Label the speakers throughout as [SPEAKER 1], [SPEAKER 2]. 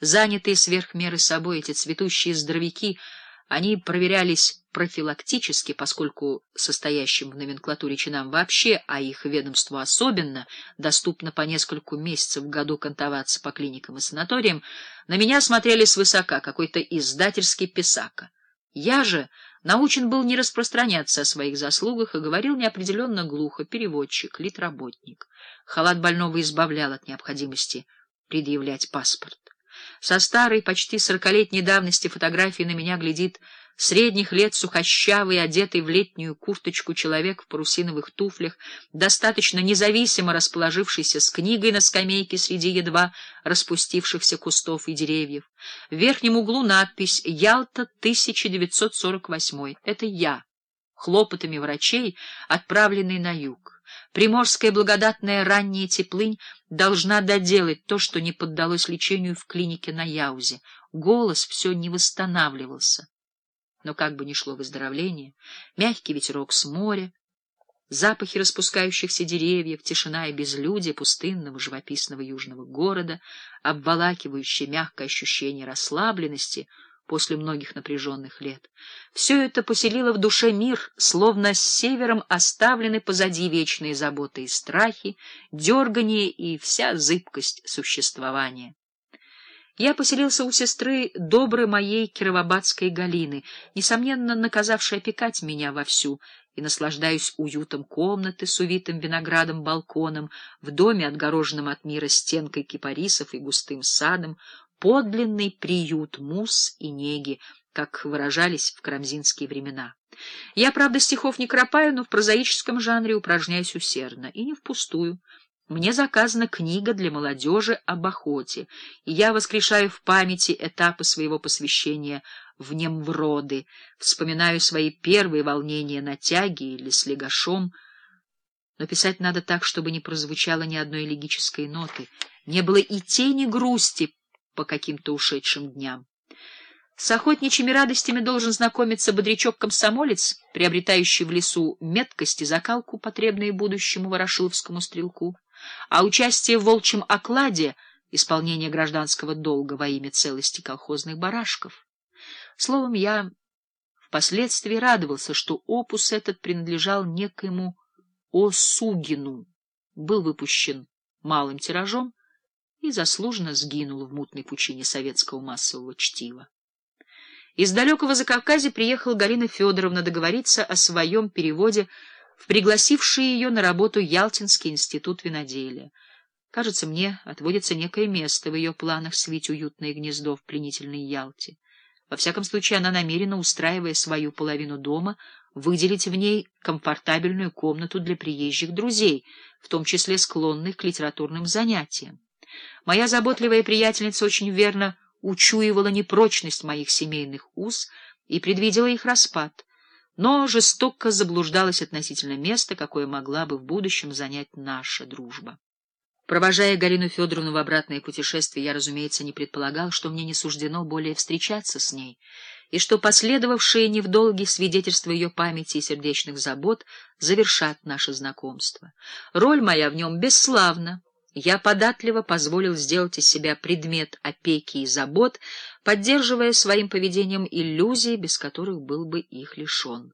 [SPEAKER 1] Занятые сверх меры собой эти цветущие здоровяки, они проверялись профилактически, поскольку состоящим в номенклатуре чинам вообще, а их ведомству особенно, доступно по нескольку месяцев в году кантоваться по клиникам и санаториям, на меня смотрели свысока какой-то издательский писака. Я же научен был не распространяться о своих заслугах и говорил неопределенно глухо переводчик, литработник. Халат больного избавлял от необходимости предъявлять паспорт. Со старой, почти сорокалетней давности фотографии на меня глядит средних лет сухощавый, одетый в летнюю курточку человек в парусиновых туфлях, достаточно независимо расположившийся с книгой на скамейке среди едва распустившихся кустов и деревьев. В верхнем углу надпись «Ялта, 1948». Это я, хлопотами врачей, отправленный на юг. Приморская благодатная ранняя теплынь должна доделать то, что не поддалось лечению в клинике на Яузе. Голос все не восстанавливался. Но как бы ни шло выздоровление, мягкий ветерок с моря, запахи распускающихся деревьев, тишина и безлюдие пустынного живописного южного города, обволакивающее мягкое ощущение расслабленности — после многих напряженных лет. Все это поселило в душе мир, словно с севером оставлены позади вечные заботы и страхи, дергание и вся зыбкость существования. Я поселился у сестры доброй моей кировобадской Галины, несомненно наказавшей опекать меня вовсю, и наслаждаюсь уютом комнаты с увитым виноградом балконом, в доме, отгороженном от мира стенкой кипарисов и густым садом, подлинный приют мус и неги, как выражались в карамзинские времена. Я, правда, стихов не кропаю, но в прозаическом жанре упражняюсь усердно, и не впустую. Мне заказана книга для молодежи об охоте, и я воскрешаю в памяти этапы своего посвящения в Немвроды, вспоминаю свои первые волнения на тяге или с легашом, но писать надо так, чтобы не прозвучало ни одной легической ноты, не было и тени грусти по каким-то ушедшим дням. С охотничьими радостями должен знакомиться бодрячок-комсомолец, приобретающий в лесу меткость и закалку, потребные будущему ворошиловскому стрелку, а участие в волчьем окладе — исполнение гражданского долга во имя целости колхозных барашков. Словом, я впоследствии радовался, что опус этот принадлежал некоему Осугину, был выпущен малым тиражом, и заслуженно сгинул в мутной пучине советского массового чтива. Из далекого Закавказья приехала Галина Федоровна договориться о своем переводе в пригласивший ее на работу Ялтинский институт виноделия. Кажется, мне отводится некое место в ее планах свить уютное гнездо в пленительной Ялте. Во всяком случае, она намерена, устраивая свою половину дома, выделить в ней комфортабельную комнату для приезжих друзей, в том числе склонных к литературным занятиям. Моя заботливая приятельница очень верно учуивала непрочность моих семейных уз и предвидела их распад, но жестоко заблуждалась относительно места, какое могла бы в будущем занять наша дружба. Провожая Галину Федоровну в обратное путешествие, я, разумеется, не предполагал, что мне не суждено более встречаться с ней, и что последовавшие не в долгие свидетельства ее памяти и сердечных забот завершат наше знакомство. Роль моя в нем бесславна. Я податливо позволил сделать из себя предмет опеки и забот, поддерживая своим поведением иллюзии, без которых был бы их лишен.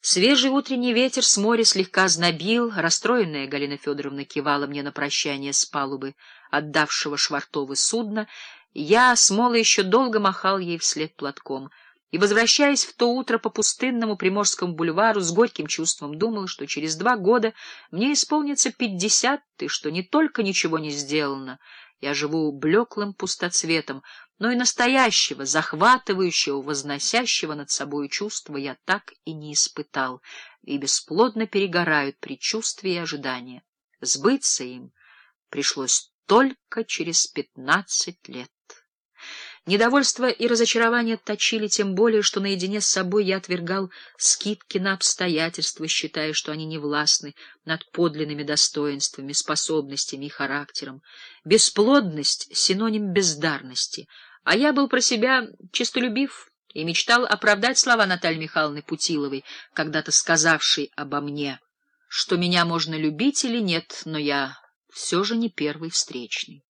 [SPEAKER 1] Свежий утренний ветер с моря слегка знобил, расстроенная Галина Федоровна кивала мне на прощание с палубы, отдавшего швартовы судна, я с Молой еще долго махал ей вслед платком — и, возвращаясь в то утро по пустынному Приморскому бульвару, с горьким чувством думал, что через два года мне исполнится пятьдесят, и что не только ничего не сделано, я живу блеклым пустоцветом, но и настоящего, захватывающего, возносящего над собой чувства я так и не испытал, и бесплодно перегорают предчувствия и ожидания. Сбыться им пришлось только через пятнадцать лет. Недовольство и разочарование точили тем более, что наедине с собой я отвергал скидки на обстоятельства, считая, что они не властны над подлинными достоинствами, способностями и характером. Бесплодность — синоним бездарности, а я был про себя честолюбив и мечтал оправдать слова Натальи Михайловны Путиловой, когда-то сказавшей обо мне, что меня можно любить или нет, но я все же не первый встречный.